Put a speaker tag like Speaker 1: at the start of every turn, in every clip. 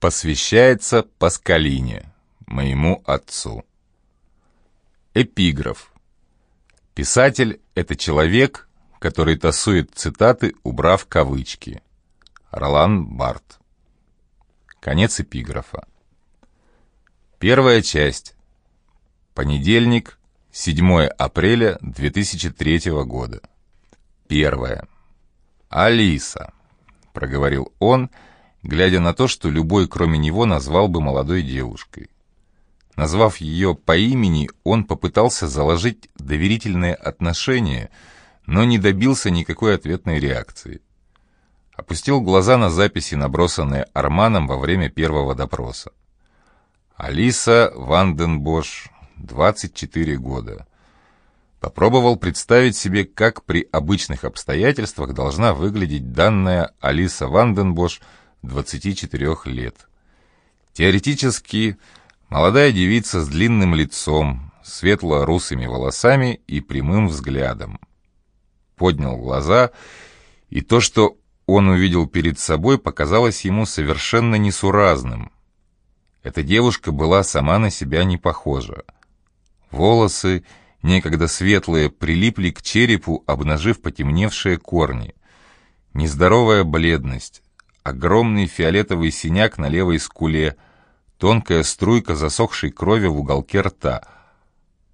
Speaker 1: Посвящается Паскалине, моему отцу. Эпиграф. Писатель — это человек, который тасует цитаты, убрав кавычки. Ролан Барт. Конец эпиграфа. Первая часть. Понедельник, 7 апреля 2003 года. Первое. «Алиса», — проговорил он, глядя на то, что любой, кроме него, назвал бы молодой девушкой. Назвав ее по имени, он попытался заложить доверительные отношения, но не добился никакой ответной реакции. Опустил глаза на записи, набросанные Арманом во время первого допроса. Алиса Ванденбош, 24 года. Попробовал представить себе, как при обычных обстоятельствах должна выглядеть данная Алиса Ванденбош 24 лет. Теоретически, молодая девица с длинным лицом, светло-русыми волосами и прямым взглядом. Поднял глаза, и то, что он увидел перед собой, показалось ему совершенно несуразным. Эта девушка была сама на себя не похожа. Волосы, некогда светлые, прилипли к черепу, обнажив потемневшие корни. Нездоровая бледность, огромный фиолетовый синяк на левой скуле, тонкая струйка засохшей крови в уголке рта.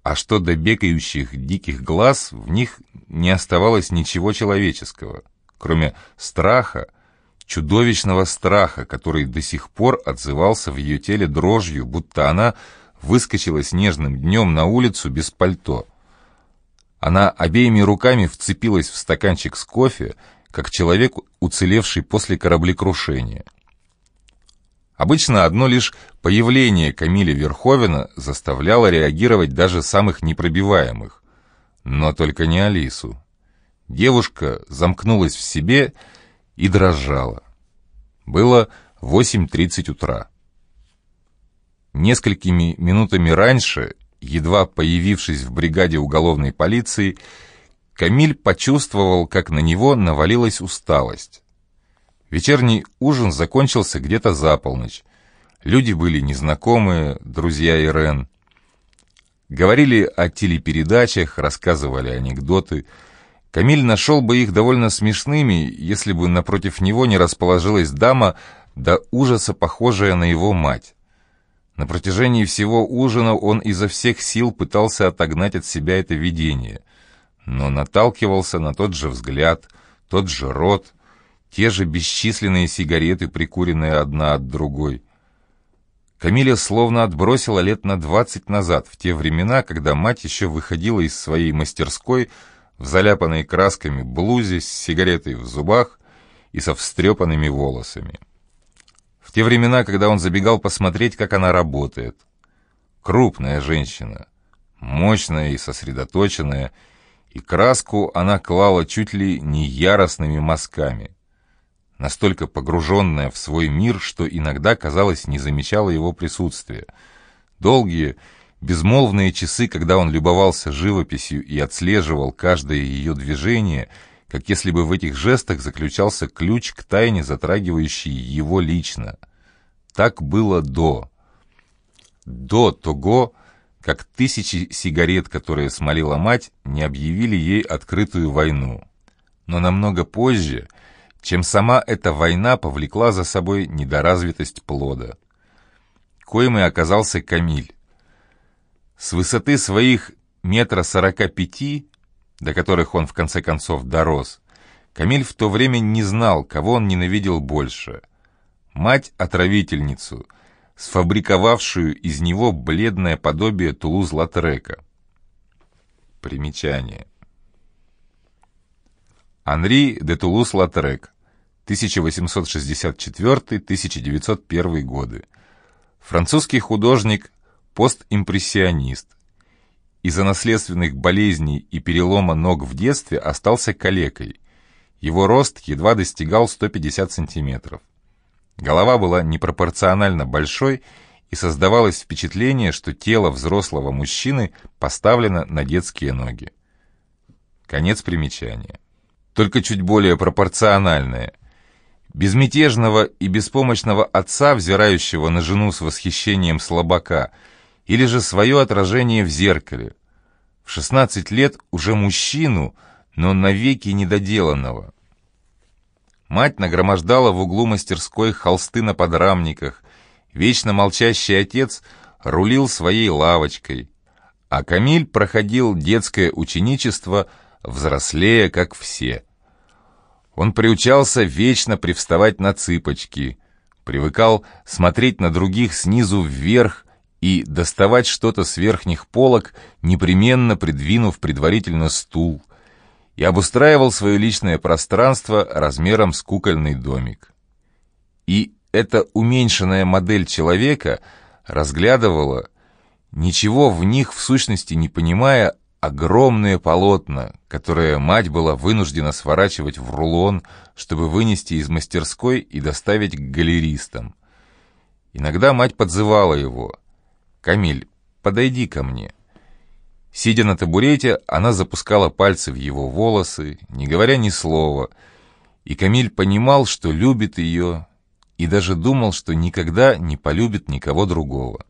Speaker 1: А что до бегающих диких глаз, в них не оставалось ничего человеческого, кроме страха, чудовищного страха, который до сих пор отзывался в ее теле дрожью, будто она выскочила снежным днем на улицу без пальто. Она обеими руками вцепилась в стаканчик с кофе, как человек, уцелевший после кораблекрушения. Обычно одно лишь появление Камиля Верховена заставляло реагировать даже самых непробиваемых. Но только не Алису. Девушка замкнулась в себе и дрожала. Было 8.30 утра. Несколькими минутами раньше, едва появившись в бригаде уголовной полиции, Камиль почувствовал, как на него навалилась усталость. Вечерний ужин закончился где-то за полночь. Люди были незнакомые, друзья Ирен. Говорили о телепередачах, рассказывали анекдоты. Камиль нашел бы их довольно смешными, если бы напротив него не расположилась дама, до ужаса похожая на его мать. На протяжении всего ужина он изо всех сил пытался отогнать от себя это видение, но наталкивался на тот же взгляд, тот же рот, те же бесчисленные сигареты, прикуренные одна от другой. Камиля словно отбросила лет на двадцать назад, в те времена, когда мать еще выходила из своей мастерской в заляпанной красками блузе с сигаретой в зубах и со встрепанными волосами те времена, когда он забегал посмотреть, как она работает. Крупная женщина, мощная и сосредоточенная, и краску она клала чуть ли не яростными мазками. Настолько погруженная в свой мир, что иногда, казалось, не замечала его присутствия. Долгие, безмолвные часы, когда он любовался живописью и отслеживал каждое ее движение — как если бы в этих жестах заключался ключ к тайне, затрагивающей его лично. Так было до. До того, как тысячи сигарет, которые смолила мать, не объявили ей открытую войну. Но намного позже, чем сама эта война повлекла за собой недоразвитость плода. Коим и оказался Камиль. С высоты своих метра сорока пяти до которых он в конце концов дорос, Камиль в то время не знал, кого он ненавидел больше. Мать-отравительницу, сфабриковавшую из него бледное подобие Тулуз-Латрека. Примечание. Анри де Тулуз-Латрек, 1864-1901 годы. Французский художник, постимпрессионист, из-за наследственных болезней и перелома ног в детстве остался калекой. Его рост едва достигал 150 сантиметров. Голова была непропорционально большой, и создавалось впечатление, что тело взрослого мужчины поставлено на детские ноги. Конец примечания. Только чуть более пропорциональное. безмятежного и беспомощного отца, взирающего на жену с восхищением слабака, или же свое отражение в зеркале. В 16 лет уже мужчину, но навеки недоделанного. Мать нагромождала в углу мастерской холсты на подрамниках, вечно молчащий отец рулил своей лавочкой, а Камиль проходил детское ученичество, взрослея, как все – он приучался вечно привставать на цыпочки, привыкал смотреть на других снизу вверх и доставать что-то с верхних полок, непременно придвинув предварительно стул, и обустраивал свое личное пространство размером с кукольный домик. И эта уменьшенная модель человека разглядывала, ничего в них в сущности не понимая, огромные полотна, которые мать была вынуждена сворачивать в рулон, чтобы вынести из мастерской и доставить к галеристам. Иногда мать подзывала его. «Камиль, подойди ко мне». Сидя на табурете, она запускала пальцы в его волосы, не говоря ни слова, и Камиль понимал, что любит ее, и даже думал, что никогда не полюбит никого другого.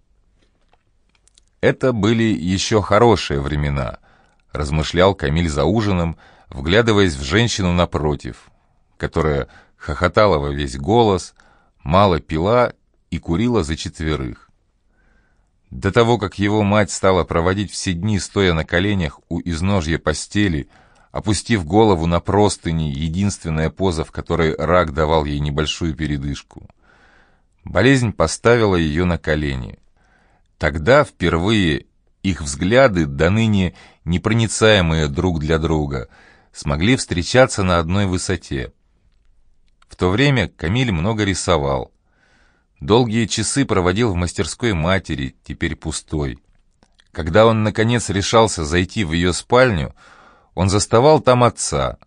Speaker 1: Это были еще хорошие времена, размышлял Камиль за ужином, вглядываясь в женщину напротив, которая хохотала во весь голос, мало пила и курила за четверых. До того, как его мать стала проводить все дни, стоя на коленях у изножья постели, опустив голову на простыни, единственная поза, в которой рак давал ей небольшую передышку. Болезнь поставила ее на колени. Тогда впервые их взгляды, до ныне непроницаемые друг для друга, смогли встречаться на одной высоте. В то время Камиль много рисовал. Долгие часы проводил в мастерской матери, теперь пустой. Когда он, наконец, решался зайти в ее спальню, он заставал там отца.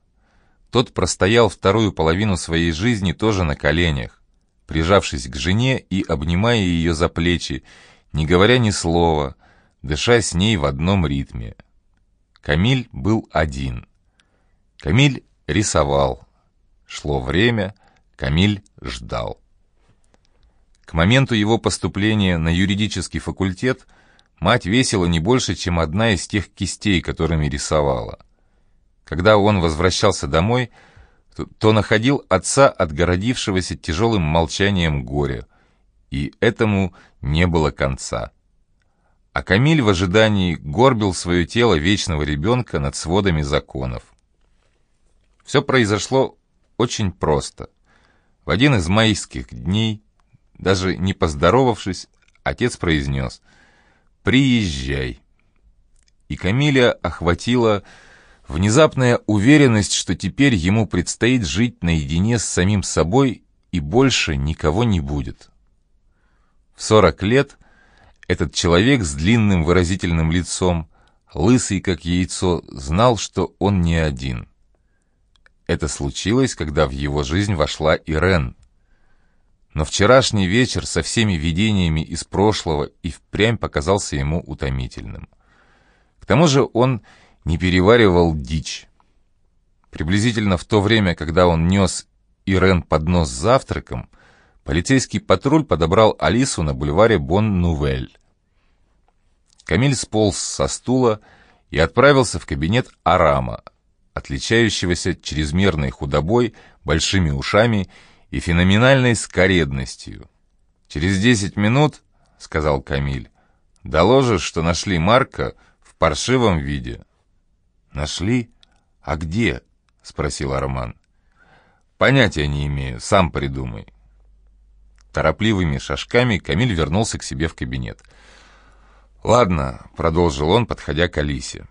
Speaker 1: Тот простоял вторую половину своей жизни тоже на коленях, прижавшись к жене и обнимая ее за плечи, не говоря ни слова, дыша с ней в одном ритме. Камиль был один. Камиль рисовал. Шло время, Камиль ждал. К моменту его поступления на юридический факультет мать весила не больше, чем одна из тех кистей, которыми рисовала. Когда он возвращался домой, то, то находил отца, отгородившегося тяжелым молчанием горя, и этому не было конца а Камиль в ожидании горбил свое тело вечного ребенка над сводами законов. Все произошло очень просто. В один из майских дней, даже не поздоровавшись, отец произнес «Приезжай». И Камиля охватила внезапная уверенность, что теперь ему предстоит жить наедине с самим собой и больше никого не будет. В сорок лет – этот человек с длинным выразительным лицом, лысый как яйцо, знал, что он не один. Это случилось, когда в его жизнь вошла Ирен. Но вчерашний вечер со всеми видениями из прошлого и впрямь показался ему утомительным. К тому же он не переваривал дичь. Приблизительно в то время, когда он нес Ирен поднос с завтраком, Полицейский патруль подобрал Алису на бульваре Бон-Нувель. Камиль сполз со стула и отправился в кабинет Арама, отличающегося чрезмерной худобой, большими ушами и феноменальной скоредностью. «Через десять минут, — сказал Камиль, — доложишь, что нашли Марка в паршивом виде». «Нашли? А где?» — спросил Арман. «Понятия не имею, сам придумай». Торопливыми шажками Камиль вернулся к себе в кабинет. «Ладно», — продолжил он, подходя к Алисе.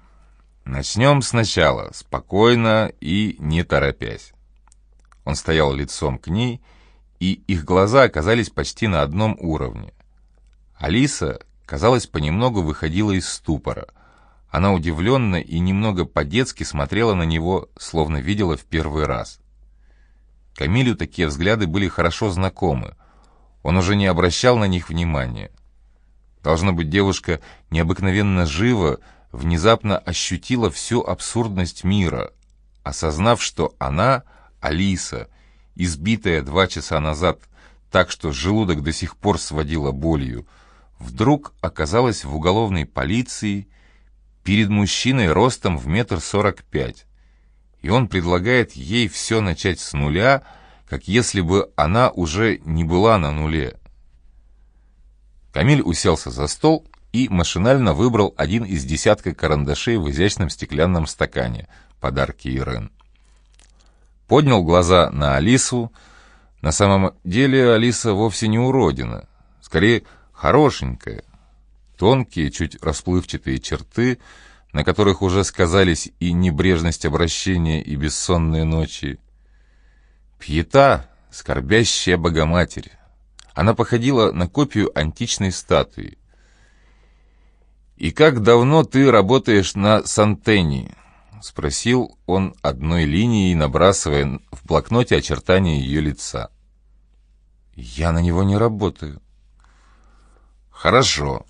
Speaker 1: «Начнем сначала, спокойно и не торопясь». Он стоял лицом к ней, и их глаза оказались почти на одном уровне. Алиса, казалось, понемногу выходила из ступора. Она удивленно и немного по-детски смотрела на него, словно видела в первый раз. Камилю такие взгляды были хорошо знакомы — он уже не обращал на них внимания. Должно быть, девушка необыкновенно живо, внезапно ощутила всю абсурдность мира, осознав, что она, Алиса, избитая два часа назад так, что желудок до сих пор сводила болью, вдруг оказалась в уголовной полиции перед мужчиной ростом в метр сорок пять, и он предлагает ей все начать с нуля, как если бы она уже не была на нуле. Камиль уселся за стол и машинально выбрал один из десятка карандашей в изящном стеклянном стакане, подарки Ирен. Поднял глаза на Алису. На самом деле Алиса вовсе не уродина, скорее хорошенькая. Тонкие, чуть расплывчатые черты, на которых уже сказались и небрежность обращения, и бессонные ночи. Пьета, скорбящая Богоматерь. Она походила на копию античной статуи. «И как давно ты работаешь на Сантении?» — спросил он одной линией, набрасывая в блокноте очертания ее лица. «Я на него не работаю». «Хорошо.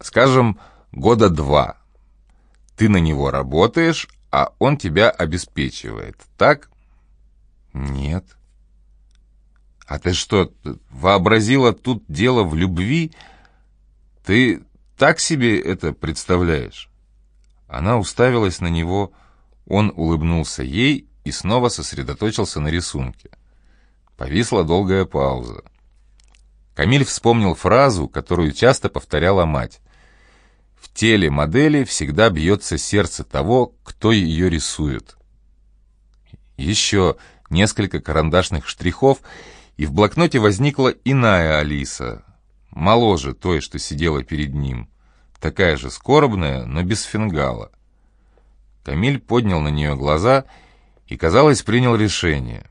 Speaker 1: Скажем, года два. Ты на него работаешь, а он тебя обеспечивает, так?» «Нет». «А ты что, вообразила тут дело в любви? Ты так себе это представляешь?» Она уставилась на него, он улыбнулся ей и снова сосредоточился на рисунке. Повисла долгая пауза. Камиль вспомнил фразу, которую часто повторяла мать. «В теле модели всегда бьется сердце того, кто ее рисует». Еще несколько карандашных штрихов, и в блокноте возникла иная Алиса, моложе той, что сидела перед ним, такая же скорбная, но без фингала. Камиль поднял на нее глаза и, казалось, принял решение.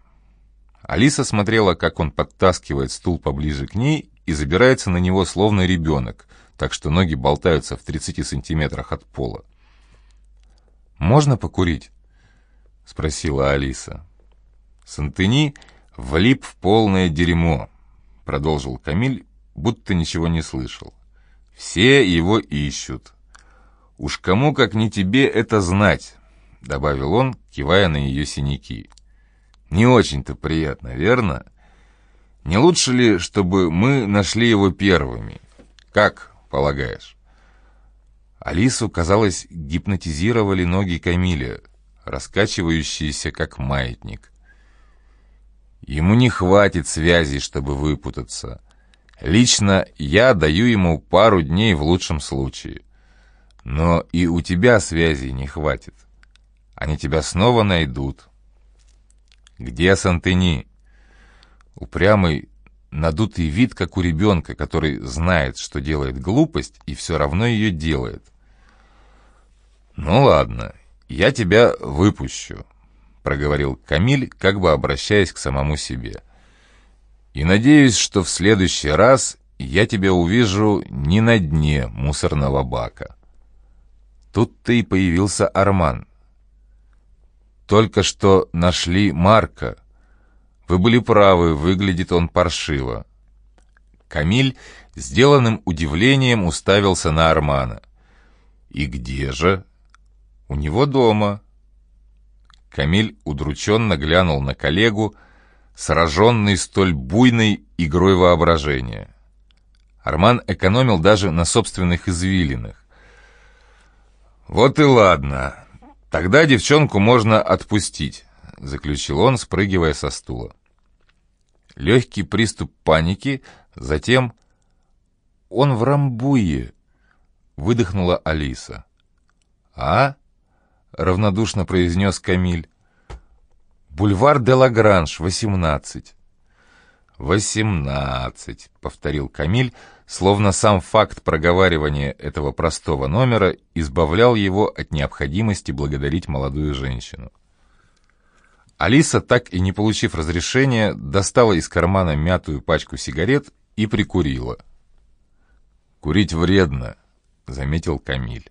Speaker 1: Алиса смотрела, как он подтаскивает стул поближе к ней и забирается на него, словно ребенок, так что ноги болтаются в 30 сантиметрах от пола. «Можно покурить?» — спросила Алиса. Сантыни влип в полное дерьмо, продолжил Камиль, будто ничего не слышал. Все его ищут. Уж кому, как не тебе, это знать, добавил он, кивая на ее синяки. Не очень-то приятно, верно? Не лучше ли, чтобы мы нашли его первыми? Как полагаешь? Алису, казалось, гипнотизировали ноги Камиля, раскачивающиеся, как маятник. Ему не хватит связей, чтобы выпутаться. Лично я даю ему пару дней в лучшем случае. Но и у тебя связей не хватит. Они тебя снова найдут. Где Сантени? Упрямый, надутый вид, как у ребенка, который знает, что делает глупость, и все равно ее делает. Ну ладно, я тебя выпущу. — проговорил Камиль, как бы обращаясь к самому себе. «И надеюсь, что в следующий раз я тебя увижу не на дне мусорного бака». Тут-то и появился Арман. «Только что нашли Марка. Вы были правы, выглядит он паршиво». Камиль сделанным удивлением уставился на Армана. «И где же?» «У него дома», Камиль удрученно глянул на коллегу, сраженный столь буйной игрой воображения. Арман экономил даже на собственных извилинах. «Вот и ладно. Тогда девчонку можно отпустить», — заключил он, спрыгивая со стула. Легкий приступ паники, затем «Он в Рамбуе», — выдохнула Алиса. «А?» — равнодушно произнес Камиль. «Бульвар де Лагранж, 18». «Восемнадцать», — повторил Камиль, словно сам факт проговаривания этого простого номера избавлял его от необходимости благодарить молодую женщину. Алиса, так и не получив разрешения, достала из кармана мятую пачку сигарет и прикурила. «Курить вредно», — заметил Камиль.